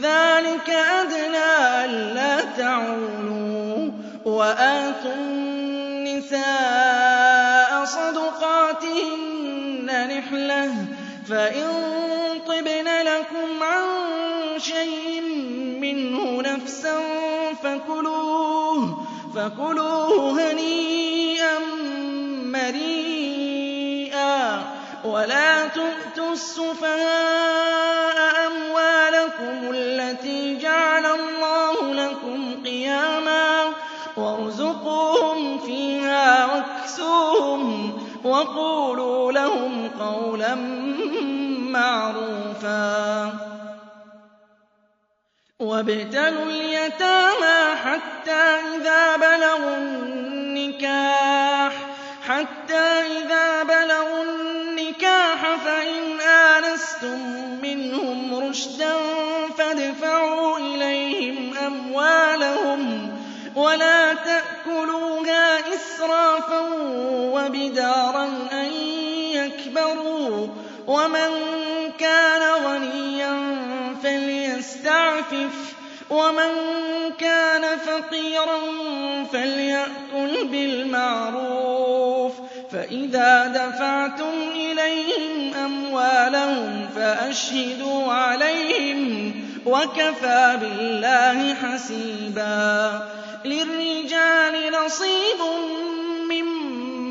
ذلك أدنى ألا تعولوا وآتوا النساء صدقاتهن نحلة فإن طبن لكم عن شيء منه نفسا فكلوه فكلوه هنيئا مريئا ولا تؤتوا السفهاء وقولوا لهم قولا معروفا. وابتلوا اليتامى حتى إذا بلغوا النكاح حتى إذا بلغوا النكاح فإن آنستم منهم رشدا فادفعوا إليهم أموالهم ولا وبدارا أن يكبروا ومن كان غنيا فليستعفف ومن كان فقيرا فليأكل بالمعروف فإذا دفعتم إليهم أموالهم فأشهدوا عليهم وكفى بالله حسيبا للرجال نصيب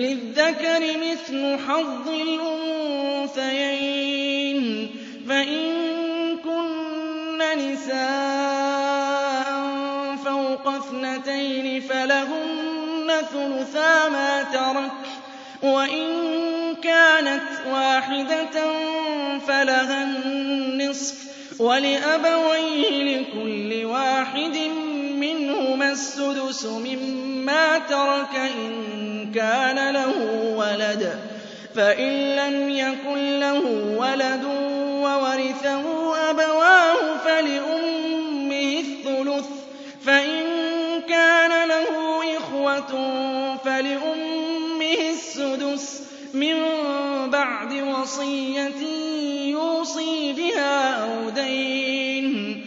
للذكر مثل حظ الأنثيين. فإن كن نساء فوق اثنتين فلهن ثلثا ما ترك وإن كانت واحدة فلها النصف ولأبويه لكل واحد منهما السدس مما ترك إن كان له ولد. فإن لم يكن له ولد وورثه أبواه فلأمه الثلث. فإن كان له إخوة فلأمه لأمه السدس. من بعد وصية يوصي بها أو دين.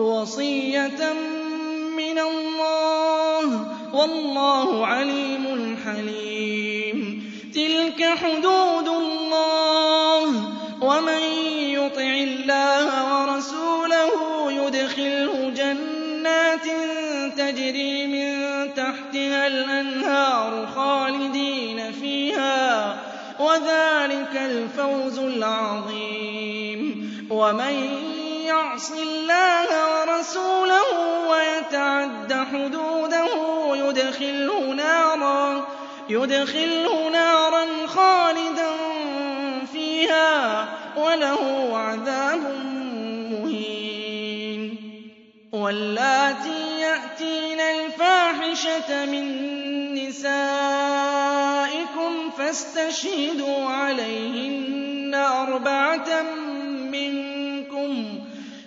وَصِيَّةً مِّنَ اللَّهِ ۗ وَاللَّهُ عَلِيمٌ حَلِيمٌ. تِلْكَ حُدُودُ اللَّهِ ۚ وَمَن يُطِعِ اللَّهَ وَرَسُولَهُ يُدْخِلْهُ جَنَّاتٍ تَجْرِي مِن تَحْتِهَا الْأَنْهَارُ خَالِدِينَ فِيهَا ۚ وَذَٰلِكَ الْفَوْزُ الْعَظِيمُ. وَمَن يَعْصِ اللَّهَ وَرَسُولَهُ وَيَتَعَدَّ حُدُودَهُ يُدْخِلْهُ نَارًا خَالِدًا فِيهَا وَلَهُ عَذَابٌ مُّهِينٌ. وَاللَّاتِي يَأْتِينَ الْفَاحِشَةَ مِن نِّسَائِكُمْ فَاسْتَشْهِدُوا عَلَيْهِنَّ أَرْبَعَةً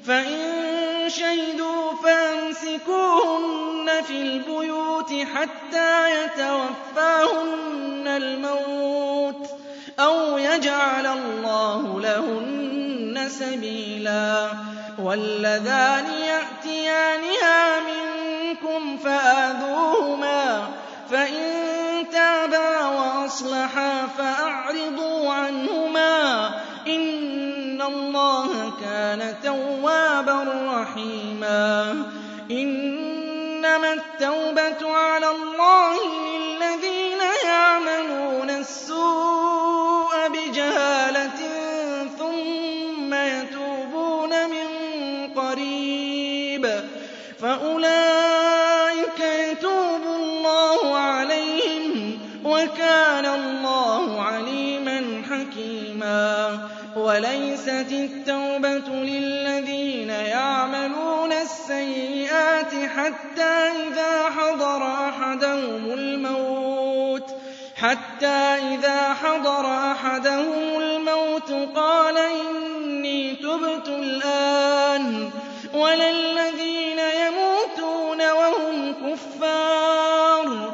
فَإِن شَهِدُوا فَأَمْسِكُوهُنَّ فِي الْبُيُوتِ حَتَّىٰ يَتَوَفَّاهُنَّ الْمَوْتُ أَوْ يَجْعَلَ اللَّهُ لَهُنَّ سَبِيلًا وَاللَّذَانِ يَأْتِيَانِهَا مِنكُمْ فَآذُوهُمَا ۖ فَإِن تَابَا وَأَصْلَحَا فَأَعْرِضُوا عَنْهُمَا ۗ اللَّهَ كَانَ تَوَّابًا رَّحِيمًا. إِنَّمَا التَّوْبَةُ عَلَى اللَّهِ لِلَّذِينَ يَعْمَلُونَ السُّوءَ بِجَهَالَةٍ ثُمَّ يَتُوبُونَ مِن قَرِيبٍ. فَأُولَٰئِكَ وَلَيْسَتِ التَّوْبَةُ لِلَّذِينَ يَعْمَلُونَ السَّيِّئَاتِ حَتَّىٰ إِذَا حَضَرَ أَحَدَهُمُ الْمَوْتُ قَالَ إِنِّي تُبْتُ الْآنَ ۖ وَلَا الَّذِينَ يَمُوتُونَ وَهُمْ كُفَّارٌ ۚ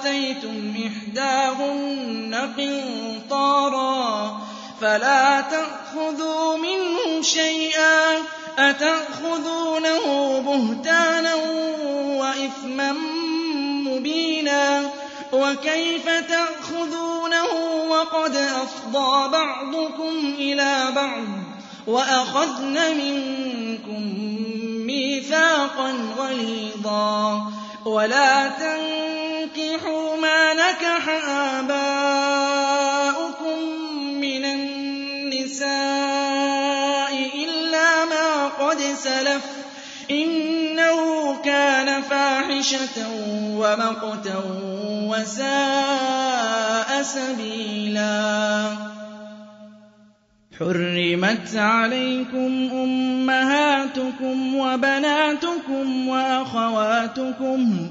وَآتَيْتُمْ إِحْدَاهُنَّ قِنطَارًا فَلَا تَأْخُذُوا مِنْهُ شَيْئًا ۚ أَتَأْخُذُونَهُ بُهْتَانًا وَإِثْمًا مُّبِينًا وَكَيْفَ تَأْخُذُونَهُ وَقَدْ أَفْضَىٰ بَعْضُكُمْ إِلَىٰ بَعْضٍ وَأَخَذْنَ مِنكُم مِّيثَاقًا غَلِيظًا وَلَا تَنكِحُوا مَا نَكَحَ آبَاؤُكُم مِّنَ النِّسَاءِ إِلَّا مَا قَدْ سَلَفَ ۚ إِنَّهُ كَانَ فَاحِشَةً وَمَقْتًا وَسَاءَ سَبِيلًا حُرِّمَتْ عَلَيْكُمْ أُمَّهَاتُكُمْ وَبَنَاتُكُمْ وَأَخَوَاتُكُمْ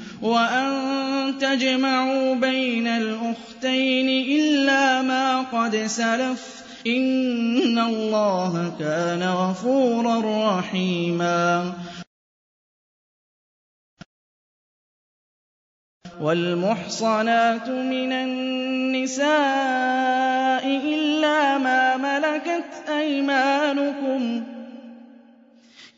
وَأَن تَجْمَعُوا بَيْنَ الْأُخْتَيْنِ إِلَّا مَا قَدْ سَلَفَ ۚ. إِنَّ اللَّهَ كَانَ غَفُورًا رَّحِيمًا. وَالْمُحْصَنَاتُ مِنَ النِّسَاءِ إِلَّا مَا مَلَكَتْ أَيْمَانُكُمْ ۖ.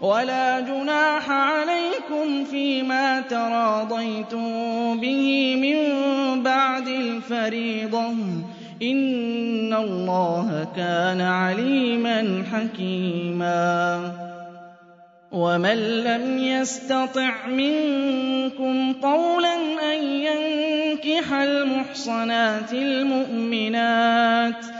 وَلَا جُنَاحَ عَلَيْكُمْ فِيمَا تَرَاضَيْتُم بِهِ مِن بَعْدِ الْفَرِيضَةِ ۚ. إِنَّ اللَّهَ كَانَ عَلِيمًا حَكِيمًا. وَمَن لَّمْ يَسْتَطِعْ مِنكُمْ طَوْلًا أَن يَنكِحَ الْمُحْصَنَاتِ الْمُؤْمِنَاتِ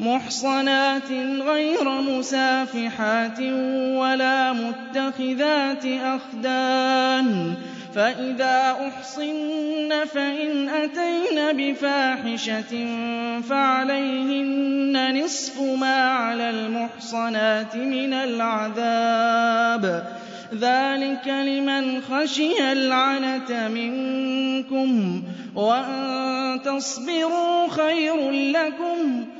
مُحْصَنَاتٍ غَيْرَ مُسَافِحَاتٍ وَلَا مُتَّخِذَاتِ أَخْدَانٍ ۚ فَإِذَا أُحْصِنَّ فَإِنْ أَتَيْنَ بِفَاحِشَةٍ فَعَلَيْهِنَّ نِصْفُ مَا عَلَى الْمُحْصَنَاتِ مِنَ الْعَذَابِ ۚ. ذَٰلِكَ لِمَنْ خَشِيَ الْعَنَتَ مِنكُمْ ۚ وَأَن تَصْبِرُوا خَيْرٌ لَّكُمْ ۗ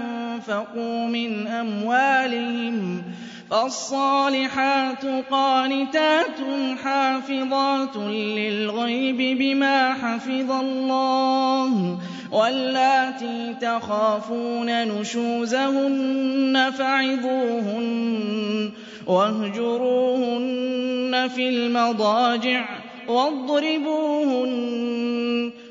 أَنفَقُوا مِنْ أَمْوَالِهِمْ ۚ فَالصَّالِحَاتُ قَانِتَاتٌ حَافِظَاتٌ لِّلْغَيْبِ بِمَا حَفِظَ اللَّهُ ۚ وَاللَّاتِي تَخَافُونَ نُشُوزَهُنَّ فَعِظُوهُنَّ وَاهْجُرُوهُنَّ فِي الْمَضَاجِعِ وَاضْرِبُوهُنَّ ۖ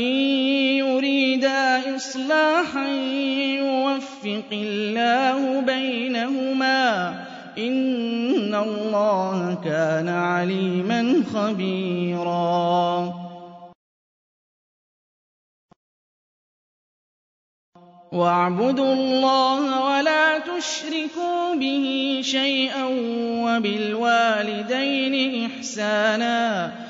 إِن يُرِيدَا إِصْلَاحًا يُوَفِّقِ اللَّهُ بَيْنَهُمَا ۗ إِنَّ اللَّهَ كَانَ عَلِيمًا خَبِيرًا وَاعْبُدُوا اللَّهَ وَلَا تُشْرِكُوا بِهِ شَيْئًا وَبِالْوَالِدَيْنِ إِحْسَانًا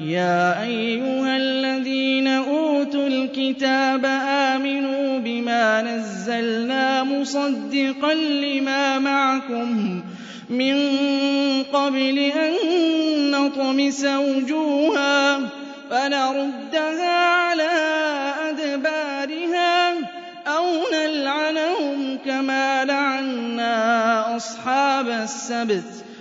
يَا أَيُّهَا الَّذِينَ أُوتُوا الْكِتَابَ آمِنُوا بِمَا نَزَّلْنَا مُصَدِّقًا لِّمَا مَعَكُم مِّن قَبْلِ أَن نَّطْمِسَ وُجُوهًا فَنَرُدَّهَا عَلَىٰ أَدْبَارِهَا أَوْ نَلْعَنَهُمْ كَمَا لَعَنَّا أَصْحَابَ السَّبْتِ ۚ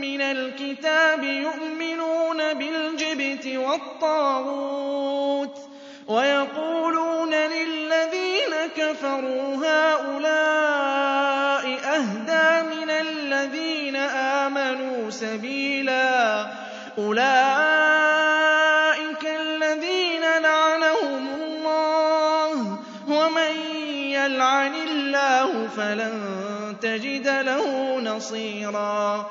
مِّنَ الْكِتَابِ يُؤْمِنُونَ بِالْجِبْتِ وَالطَّاغُوتِ وَيَقُولُونَ لِلَّذِينَ كَفَرُوا هَٰؤُلَاءِ أَهْدَىٰ مِنَ الَّذِينَ آمَنُوا سَبِيلًا أُولَٰئِكَ الَّذِينَ لَعَنَهُمُ اللَّهُ ۖ وَمَن يَلْعَنِ اللَّهُ فَلَن تَجِدَ لَهُ نَصِيرًا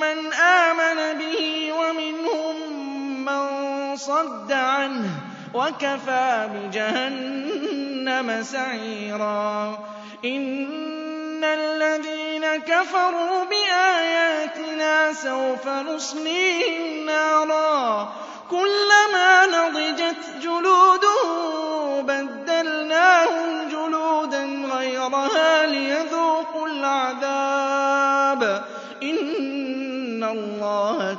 مَّنْ آمَنَ بِهِ وَمِنْهُم وَصَدَّ عَنْهُ وَكَفَىٰ بِجَهَنَّمَ سَعِيرًا. إِنَّ الَّذِينَ كَفَرُوا بِآيَاتِنَا سَوْفَ نُصْلِيهِمْ نَارًا كُلَّمَا نَضِجَتْ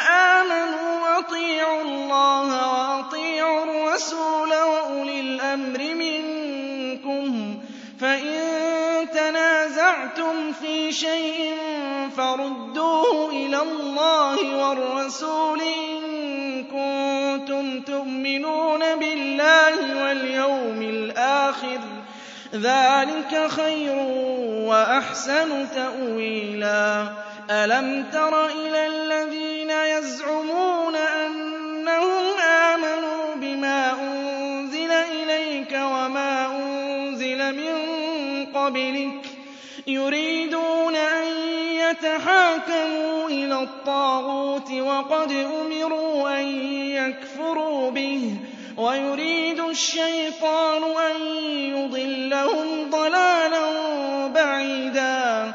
آمَنُوا أَطِيعُوا اللَّهَ وَأَطِيعُوا الرَّسُولَ وَأُولِي الْأَمْرِ مِنكُمْ ۖ فَإِن تَنَازَعْتُمْ فِي شَيْءٍ فَرُدُّوهُ إِلَى اللَّهِ وَالرَّسُولِ إِن كُنتُمْ تُؤْمِنُونَ بِاللَّهِ وَالْيَوْمِ الْآخِرِ ۚ ذَٰلِكَ خَيْرٌ وَأَحْسَنُ تَأْوِيلًا. أَلَمْ تَرَ إِلَى الَّذِينَ يَزْعُمُونَ أَنَّهُمْ آمَنُوا بِمَا أُنزِلَ إِلَيْكَ وَمَا أُنزِلَ مِن قَبْلِكَ يُرِيدُونَ أَن يَتَحَاكَمُوا إِلَى الطَّاغُوتِ وَقَدْ أُمِرُوا أَن يَكْفُرُوا بِهِ ۖ وَيُرِيدُ الشَّيْطَانُ أَن يُضِلَّهُمْ ضَلَالًا بَعِيدًا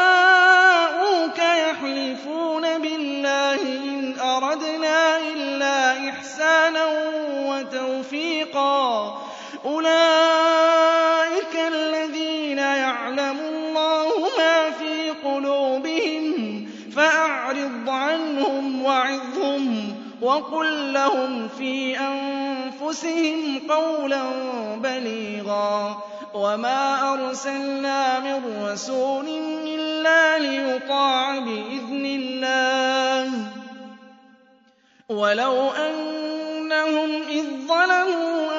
وَتَوْفِيقًا أُولَٰئِكَ الَّذِينَ يَعْلَمُ اللَّهُ مَا فِي قُلُوبِهِمْ فَأَعْرِضْ عَنْهُمْ وَعِظْهُمْ وَقُل لَّهُمْ فِي أَنفُسِهِمْ قَوْلًا بَلِيغًا. وَمَا أَرْسَلْنَا مِن رَّسُولٍ إِلَّا لِيُطَاعَ بِإِذْنِ اللَّهِ ۚ. وَلَوْ أَنَّهُمْ إِذ ظَّلَمُوا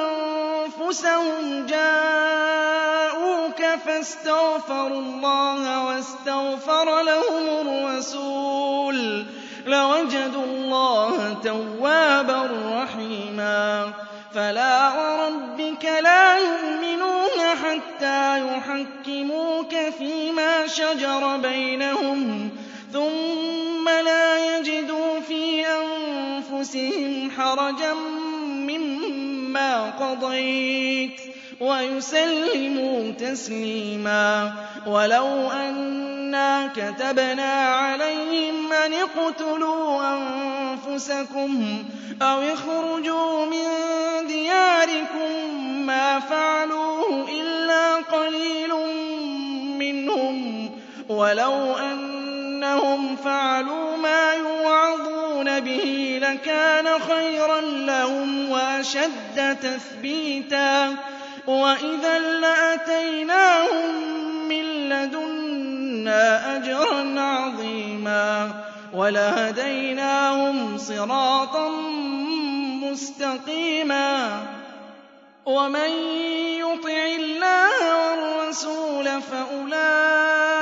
أَنفُسَهُمْ جَاءُوكَ فَاسْتَغْفَرُوا اللَّهَ وَاسْتَغْفَرَ لَهُمُ الرَّسُولُ لَوَجَدُوا اللَّهَ تَوَّابًا رَّحِيمًا. فَلَا وَرَبِّكَ لَا يُؤْمِنُونَ حَتَّىٰ يُحَكِّمُوكَ فِيمَا شَجَرَ بَيْنَهُمْ ثُمَّ لَا يَجِدُوا فِي أَنفُسِهِمْ حَرَجًا مِّمَّا قَضَيْتَ وَيُسَلِّمُوا تَسْلِيمًا وَلَوْ أَنَّا كَتَبْنَا عَلَيْهِمْ أَنِ اقْتُلُوا أَنفُسَكُمْ أَوِ اخْرُجُوا مِن دِيَارِكُم مَّا فَعَلُوهُ إِلَّا قَلِيلٌ مِّنْهُمْ ۖ وَلَوْ أَنَّهُمْ فَعَلُوا مَا يُوعَظُونَ بِهِ لَكَانَ خَيْرًا لَّهُمْ وَأَشَدَّ تَثْبِيتًا وَإِذًا لَّآتَيْنَاهُم مِّن لَّدُنَّا أَجْرًا عَظِيمًا وَلَهَدَيْنَاهُمْ صِرَاطًا مُّسْتَقِيمًا وَمَن يُطِعِ اللَّهَ وَالرَّسُولَ فَأُولَٰئِكَ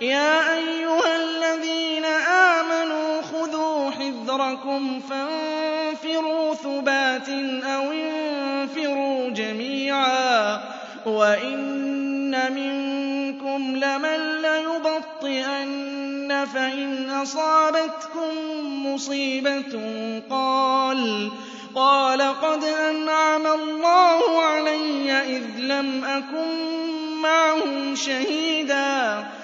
يا أيها الذين آمنوا خذوا حذركم فانفروا ثبات أو انفروا جميعا وإن منكم لمن ليبطئن فإن أصابتكم مصيبة قال قال قد أنعم الله علي إذ لم أكن معهم شهيدا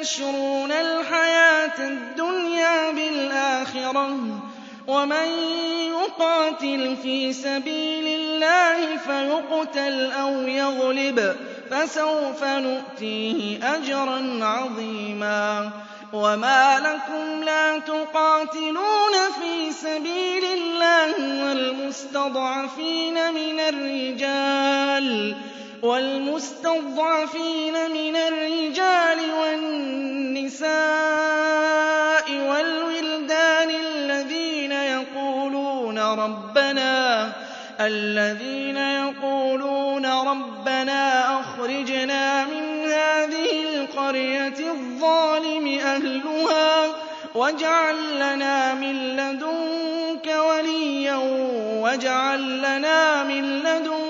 يشرون الحياة الدنيا بالآخرة ومن يقاتل في سبيل الله فيقتل أو يغلب فسوف نؤتيه أجرا عظيما وما لكم لا تقاتلون في سبيل الله والمستضعفين من الرجال والمستضعفين من الرجال والنساء والولدان الذين يقولون ربنا الذين يقولون ربنا أخرجنا من هذه القرية الظالم أهلها واجعل لنا من لدنك وليا واجعل لنا من لدنك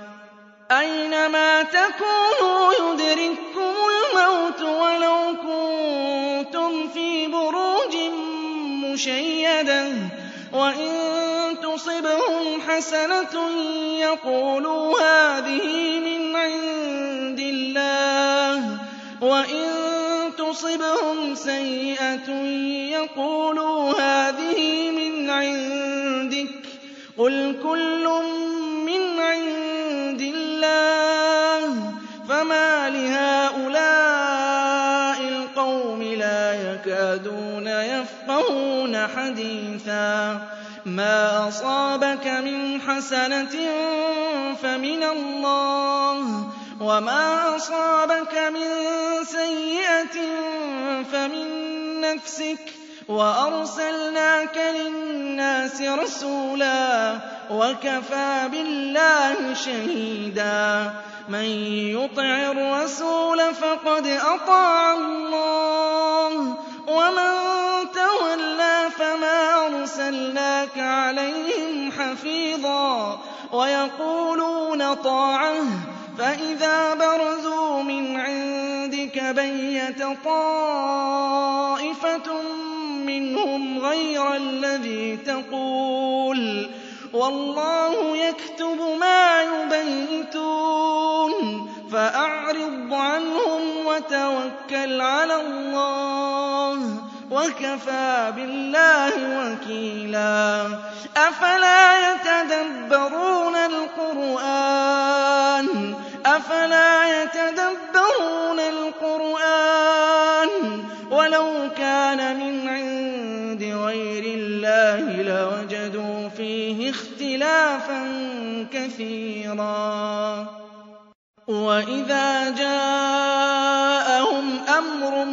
أينما تكونوا يدرككم الموت ولو كنتم في بروج مشيدة وإن تصبهم حسنة يقولوا هذه من عند الله وإن تصبهم سيئة يقولوا هذه من عندك قل كل من عند الله فما لهؤلاء القوم لا يكادون يفقهون حديثا ما أصابك من حسنة فمن الله وما أصابك من سيئة فمن نفسك وأرسلناك للناس رسولا وكفى بالله شهيدا. من يطع الرسول فقد أطاع الله ومن تولى فما أرسلناك عليهم حفيظا. ويقولون طاعة فإذا برزوا من عندك بيت طائفة مِّنْهُمْ غَيْرَ الَّذِي تَقُولُ وَاللَّهُ يَكْتُبُ مَا يُبَيِّتُونَ فَأَعْرِضْ عَنْهُمْ وَتَوَكَّلْ عَلَى اللَّهِ ۚ وَكَفَىٰ بِاللَّهِ وَكِيلًا أَفَلَا يَتَدَبَّرُونَ الْقُرْآنَ أَفَلَا يَتَدَبَّرُونَ الْقُرْآنَ وَلَوْ كَانَ مِنْ عِندِ غَيْرِ اللَّهِ لَوَجَدُوا فِيهِ اخْتِلَافًا كَثِيرًا. وَإِذَا جَاءَهُمْ أَمْرٌ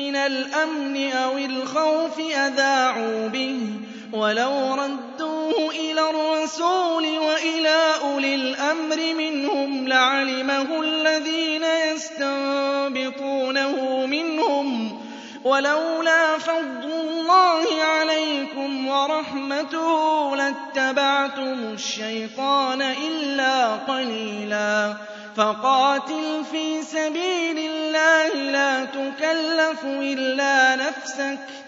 مِّنَ الْأَمْنِ أَوِ الْخَوْفِ أَذَاعُوا بِهِ وَلَوْ رَدُّوهُ إِلَى الرَّسُولِ وَإِلَىٰ أُولِي الْأَمْرِ مِنْهُمْ لَعَلِمَهُ الَّذِينَ يَسْتَنبِطُونَهُ مِنْهُمْ ۗ وَلَوْلَا فَضْلُ اللَّهِ عَلَيْكُمْ وَرَحْمَتُهُ لَاتَّبَعْتُمُ الشَّيْطَانَ إِلَّا قَلِيلًا. فَقَاتِلْ فِي سَبِيلِ اللَّهِ لَا تُكَلَّفُ إِلَّا نَفْسَكَ.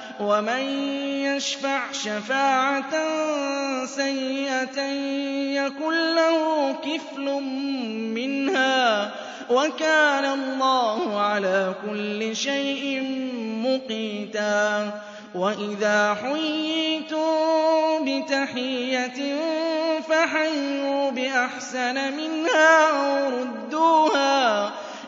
وَمَن يَشْفَعْ شَفَاعَةً سَيِّئَةً يَكُن لَّهُ كِفْلٌ مِّنْهَا ۗ وَكَانَ اللَّهُ عَلَىٰ كُلِّ شَيْءٍ مُّقِيتًا وَإِذَا حُيِّيتُم بِتَحِيَّةٍ فَحَيُّوا بِأَحْسَنَ مِنْهَا أَوْ رُدُّوهَا ۗ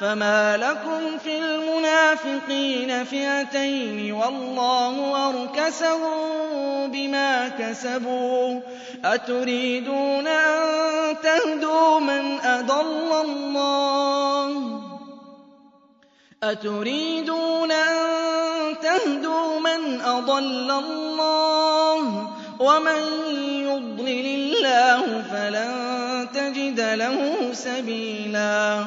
فَمَا لَكُمْ فِي الْمُنَافِقِينَ فِئَتَيْنِ وَاللَّهُ أَرْكَسَهُم بِمَا كَسَبُوا ۚ أَتُرِيدُونَ أَن تَهْدُوا مَنْ أَضَلَّ اللَّهُ وَمَن يُضْلِلِ اللَّهُ فَلَن تَجِدَ لَهُ سَبِيلًا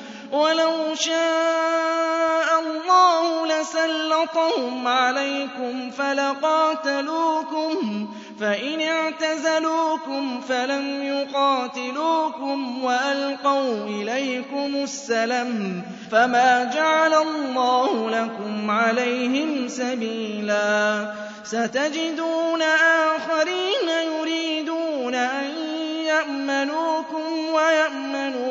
وَلَوْ شَاءَ اللَّهُ لَسَلَّطَهُمْ عَلَيْكُمْ فَلَقَاتَلُوكُمْ ۚ فَإِنِ اعْتَزَلُوكُمْ فَلَمْ يُقَاتِلُوكُمْ وَأَلْقَوْا إِلَيْكُمُ السَّلَمَ فَمَا جَعَلَ اللَّهُ لَكُمْ عَلَيْهِمْ سَبِيلًا. سَتَجِدُونَ آخَرِينَ يُرِيدُونَ أَن يَأْمَنُوكُمْ وَيَأْمَنُوا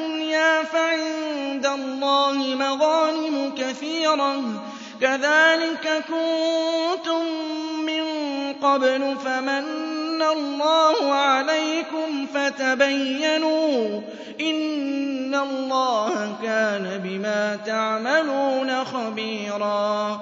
فَعِندَ اللَّهِ مَغَانِمُ كَثِيرَةٌ. كَذَٰلِكَ كُنتُم مِّن قَبْلُ فَمَنَّ اللَّهُ عَلَيْكُمْ فَتَبَيَّنُوا ۚ إِنَّ اللَّهَ كَانَ بِمَا تَعْمَلُونَ خَبِيرًا.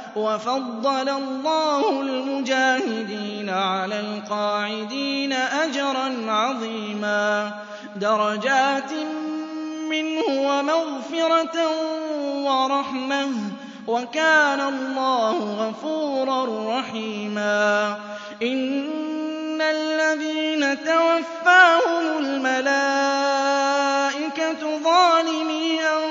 وَفَضَّلَ اللَّهُ الْمُجَاهِدِينَ عَلَى الْقَاعِدِينَ أَجْرًا عَظِيمًا. دَرَجَاتٍ مِّنْهُ وَمَغْفِرَةً وَرَحْمَةً. وَكَانَ اللَّهُ غَفُورًا رَّحِيمًا. إِنَّ الَّذِينَ تَوَفَّاهُمُ الْمَلَائِكَةُ ظَالِمِي أَنفُسِهِمْ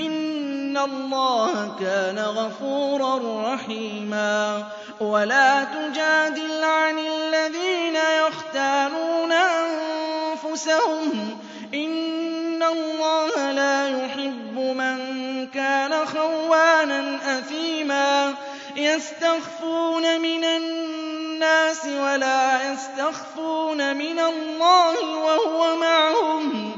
إِنَّ اللَّهَ كَانَ غَفُورًا رَّحِيمًا وَلَا تُجَادِلْ عَنِ الَّذِينَ يَخْتَانُونَ أَنفُسَهُمْ ۚ إِنَّ اللَّهَ لَا يُحِبُّ مَن كَانَ خَوَّانًا أَثِيمًا يَسْتَخْفُونَ مِنَ النَّاسِ وَلَا يَسْتَخْفُونَ مِنَ اللَّهِ وَهُوَ مَعَهُمْ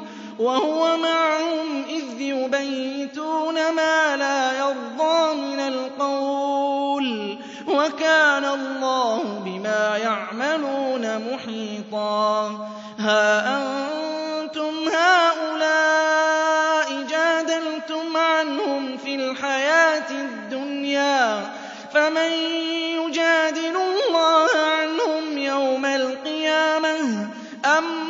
إِذْ يُبَيِّتُونَ مَا لَا يَرْضَىٰ مِنَ الْقَوْلِ ۚ وَكَانَ اللَّهُ بِمَا يَعْمَلُونَ مُحِيطًا هَا أَنتُمْ هَٰؤُلَاءِ جَادَلْتُمْ عَنْهُمْ فِي الْحَيَاةِ الدُّنْيَا فَمَن يُجَادِلُ اللَّهَ عَنْهُمْ يَوْمَ الْقِيَامَةِ أَم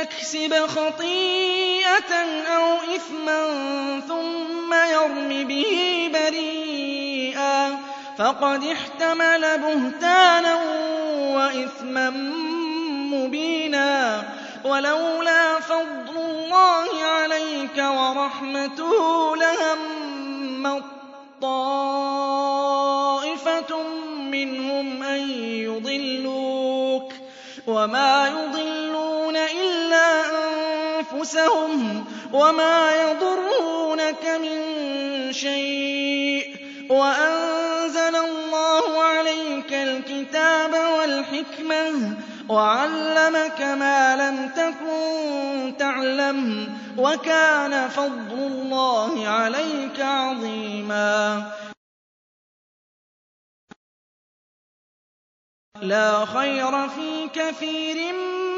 يَكْسِبْ خَطِيئَةً أَوْ إِثْمًا ثُمَّ يَرْمِ بِهِ بَرِيئًا فَقَدِ احْتَمَلَ بُهْتَانًا وَإِثْمًا مُّبِينًا وَلَوْلَا فَضْلُ اللَّهِ عَلَيْكَ وَرَحْمَتُهُ لَهَمَّت طَّائِفَةٌ مِّنْهُمْ أَن يُضِلُّوكَ وَمَا يُضِلُّونَ إِلَّا أَنفُسَهُمْ وَمَا يَضُرُّونَكَ مِن شَيْءٍ ۚ وَأَنزَلَ اللَّهُ عَلَيْكَ الْكِتَابَ وَالْحِكْمَةَ وَعَلَّمَكَ مَا لَمْ تَكُن تَعْلَمُ ۚ وَكَانَ فَضْلُ اللَّهِ عَلَيْكَ عَظِيمًا. لَّا خَيْرَ فِي كَثِيرٍ مِّن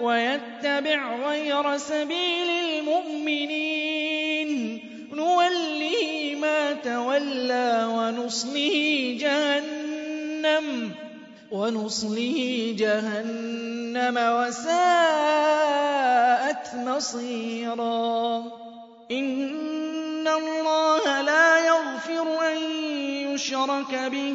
وَيَتَّبِعْ غَيْرَ سَبِيلِ الْمُؤْمِنِينَ. نُوَلِّهِ مَا تَوَلَّىٰ وَنُصْلِهِ جَهَنَّمَ وَنُصْلِهِ جَهَنَّمَ وَسَاءَتْ مَصِيرًا. إِنَّ اللَّهَ لَا يَغْفِرُ أَن يُشْرَكَ بِهِ.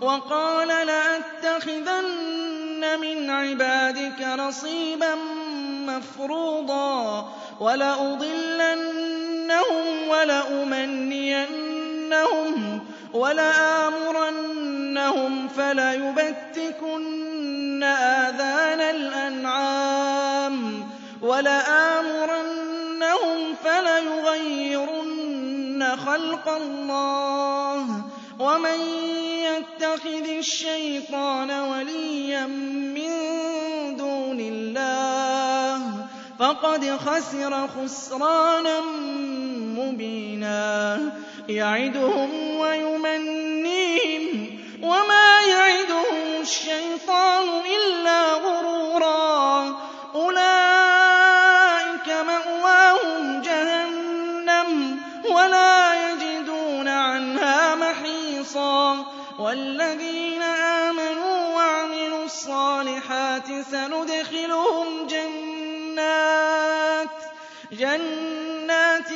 وَقَالَ لَأَتَّخِذَنَّ مِنْ عِبَادِكَ نَصِيبًا مَّفْرُوضًا وَلَأُضِلَّنَّهُمْ وَلَأُمَنِّيَنَّهُمْ وَلَآمُرَنَّهُمْ فَلَيُبَتِّكُنَّ آذَانَ الْأَنْعَامِ وَلَآمُرَنَّهُمْ فَلَيُغَيِّرُنَّ خَلْقَ اللَّهِ ۚ وَمَن يَتَّخِذِ الشَّيْطَانَ وَلِيًّا مِّن دُونِ اللَّهِ فَقَدْ خَسِرَ خُسْرَانًا مُّبِينًا. يَعِدُهُمْ وَيُمَنِّيهِمْ ۖ وَمَا يَعِدُهُمُ الشَّيْطَانُ إِلَّا غُرُورًا. وَالَّذِينَ آمَنُوا وَعَمِلُوا الصَّالِحَاتِ سَنُدْخِلُهُمْ جَنَّاتٍ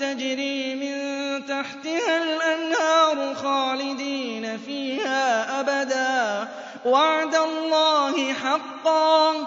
تَجْرِي مِن تَحْتِهَا الْأَنْهَارُ خَالِدِينَ فِيهَا أَبَدًا ۖ. وَعْدَ اللَّهِ حَقًّا ۚ.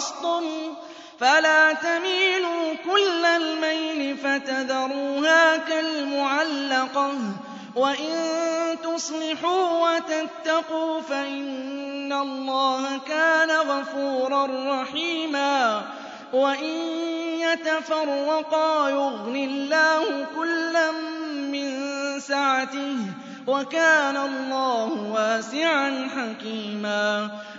خَصْتُمْ فَلَا تَمِيلُوا كُلَّ الْمَيْلِ فَتَذَرُوهَا كَالْمُعَلَّقَةِ ۚ وَإِن تُصْلِحُوا وَتَتَّقُوا فَإِنَّ اللَّهَ كَانَ غَفُورًا رَّحِيمًا وَإِن يَتَفَرَّقَا يُغْنِ اللَّهُ كُلًّا مِّن سَعَتِهِ ۚ وَكَانَ اللَّهُ وَاسِعًا حَكِيمًا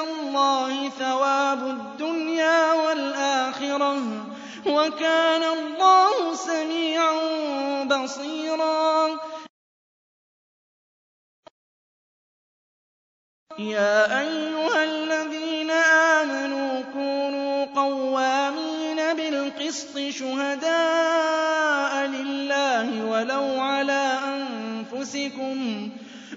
اللَّهِ ثَوَابُ الدُّنْيَا وَالْآخِرَةِ ۚ وَكَانَ اللَّهُ سَمِيعًا بَصِيرًا. يَا أَيُّهَا الَّذِينَ آمَنُوا كُونُوا قَوَّامِينَ بِالْقِسْطِ شُهَدَاءَ لِلَّهِ وَلَوْ عَلَىٰ أَنفُسِكُمْ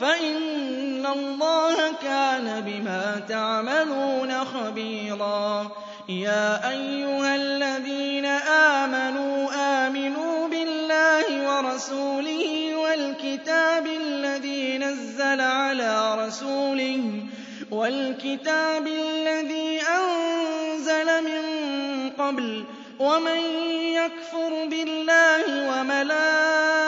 فَإِنَّ اللَّهَ كَانَ بِمَا تَعْمَلُونَ خَبِيرًا. يَا أَيُّهَا الَّذِينَ آمَنُوا آمِنُوا بِاللَّهِ وَرَسُولِهِ وَالْكِتَابِ الَّذِي نَزَّلَ عَلَىٰ رَسُولِهِ وَالْكِتَابِ الَّذِي أَنزَلَ مِن قَبْلُ ۚ وَمَن يَكْفُرْ بِاللَّهِ وَمَلَائِكَتِهِ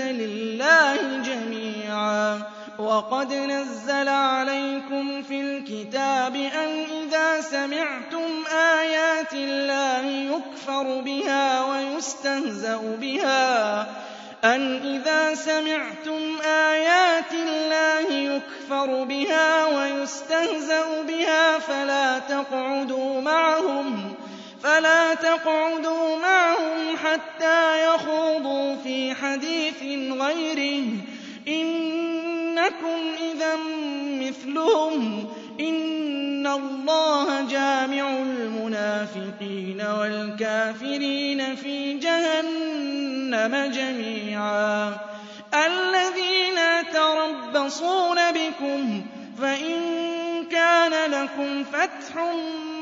لِلَّهِ جَمِيعًا. وَقَدْ نَزَّلَ عَلَيْكُمْ فِي الْكِتَابِ أَنْ إِذَا سَمِعْتُمْ آيَاتِ اللَّهِ يُكْفَرُ بِهَا وَيُسْتَهْزَأُ بِهَا فَلَا تَقْعُدُوا مَعَهُمْ. حَتَّىٰ يَخُوضُوا فِي حَدِيثٍ غَيْرِهِ ۚ. إِنَّكُمْ إِذًا مِّثْلُهُمْ ۗ. إِنَّ اللَّهَ جَامِعُ الْمُنَافِقِينَ وَالْكَافِرِينَ فِي جَهَنَّمَ جَمِيعًا. الَّذِينَ يَتَرَبَّصُونَ بِكُمْ فَإِن كَانَ لَكُمْ فَتْحٌ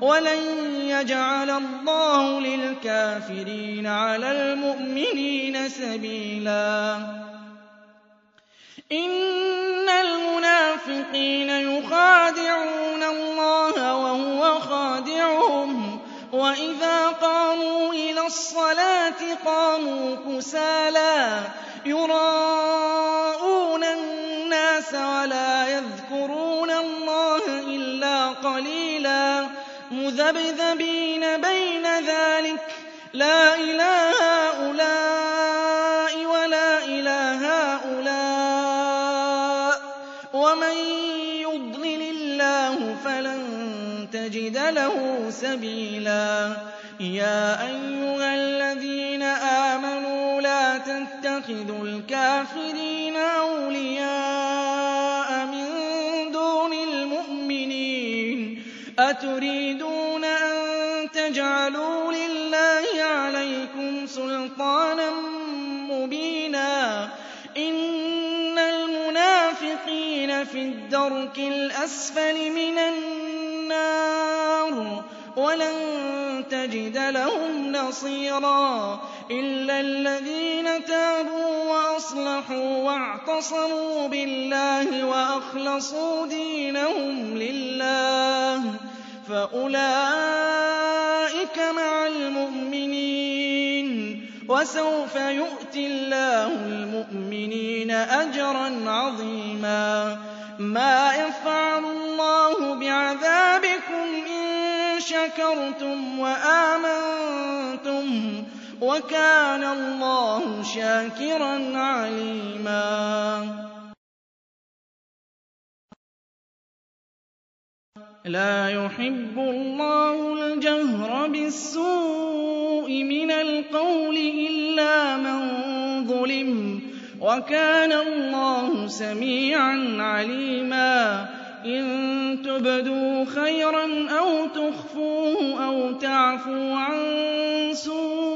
وَلَن يَجْعَلَ اللَّهُ لِلْكَافِرِينَ عَلَى الْمُؤْمِنِينَ سَبِيلًا. إِنَّ الْمُنَافِقِينَ يُخَادِعُونَ اللَّهَ وَهُوَ خَادِعُهُمْ. وَإِذَا قَامُوا إِلَى الصَّلَاةِ قَامُوا كُسَالَىٰ يُرَاءُونَ النَّاسَ وَلَا يَذْكُرُونَ مُّذَبْذَبِينَ بَيْنَ ذَٰلِكَ لَا إِلَىٰ هَٰؤُلَاءِ وَلَا إِلَىٰ هَٰؤُلَاءِ ۚ وَمَن يُضْلِلِ اللَّهُ فَلَن تَجِدَ لَهُ سَبِيلًا يَا أَيُّهَا الَّذِينَ آمَنُوا لَا تَتَّخِذُوا الْكَافِرِينَ أَوْلِيَاءَ أَتُرِيدُونَ أَن تَجْعَلُوا لِلَّهِ عَلَيْكُمْ سُلْطَانًا مُّبِينًا إِنَّ الْمُنَافِقِينَ فِي الدَّرْكِ الْأَسْفَلِ مِنَ النَّارِ وَلَن تَجِدَ لَهُمْ نَصِيرًا إِلَّا الَّذِينَ تَابُوا وَأَصْلَحُوا وَاعْتَصَمُوا بِاللَّهِ وَأَخْلَصُوا دِينَهُمْ لِلَّهِ فَأُولَٰئِكَ مَعَ الْمُؤْمِنِينَ ۖ وَسَوْفَ يُؤْتِ اللَّهُ الْمُؤْمِنِينَ أَجْرًا عَظِيمًا مَا يَفْعَلُ اللَّهُ بِعَذَابِكُمْ إِن شَكَرْتُمْ وَآمَنتُمْ ۚ وَكَانَ اللَّهُ شَاكِرًا عَلِيمًا. لَا يُحِبُّ اللَّهُ الْجَهْرَ بِالسُّوءِ مِنَ الْقَوْلِ إِلَّا مَن ظُلِمَ ۚ وَكَانَ اللَّهُ سَمِيعًا عَلِيمًا. إِن تُبْدُوا خَيْرًا أَوْ تُخْفُوهُ أَوْ تَعْفُوا عَن سُوءٍ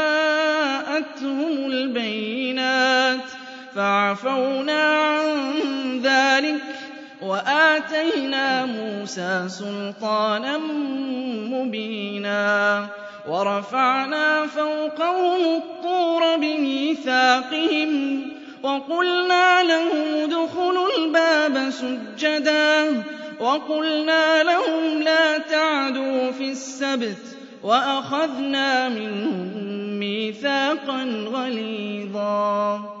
فَعَفَوْنَا عَن ذَٰلِكَ وَآتَيْنَا مُوسَىٰ سُلْطَانًا مُّبِينًا وَرَفَعْنَا فَوْقَهُمُ الطُّورَ بِمِيثَاقِهِمْ وَقُلْنَا لَهُمُ ادْخُلُوا الْبَابَ سُجَّدًا وَقُلْنَا لَهُمْ لَا تَعْدُوا فِي السَّبْتِ وَأَخَذْنَا مِنْهُم مِّيثَاقًا غَلِيظًا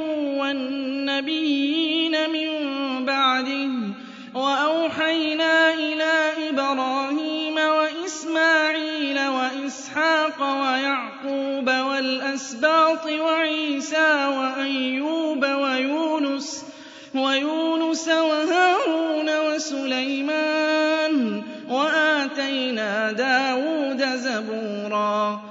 وَالنَّبِيِّينَ مِن بَعْدِهِ ۚ وَأَوْحَيْنَا إِلَىٰ إِبْرَاهِيمَ وَإِسْمَاعِيلَ وَإِسْحَاقَ وَيَعْقُوبَ وَالْأَسْبَاطِ وَعِيسَىٰ وَأَيُّوبَ وَيُونُسَ وَهَارُونَ وَسُلَيْمَانَ ۖ وَآتَيْنَا دَاوُودَ زَبُورًا.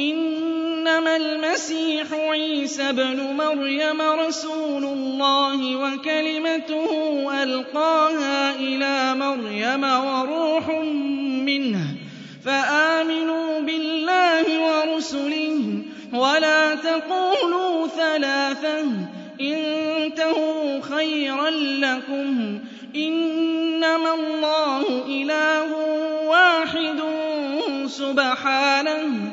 إِنَّمَا الْمَسِيحُ عِيسَى ابْنُ مَرْيَمَ رَسُولُ اللَّهِ وَكَلِمَتُهُ أَلْقَاهَا إِلَىٰ مَرْيَمَ وَرُوحٌ مِّنْهُ ۖ فَآمِنُوا بِاللَّهِ وَرُسُلِهِ وَلَا تَقُولُوا ثَلَاثَةٌ انتهوا خيرا لكم إنما الله إله واحد سبحانه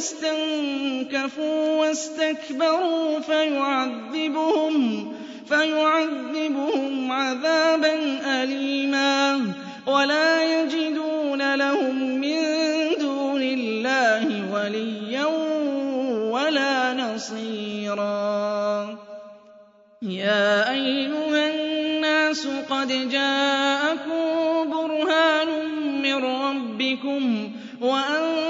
استنكفوا واستكبروا فيعذبهم فيعذبهم عذابا أليما. ولا يجدون لهم من دون الله وليا ولا نصيرا. يا أيها الناس قد جاءكم برهان من ربكم وأنزلنا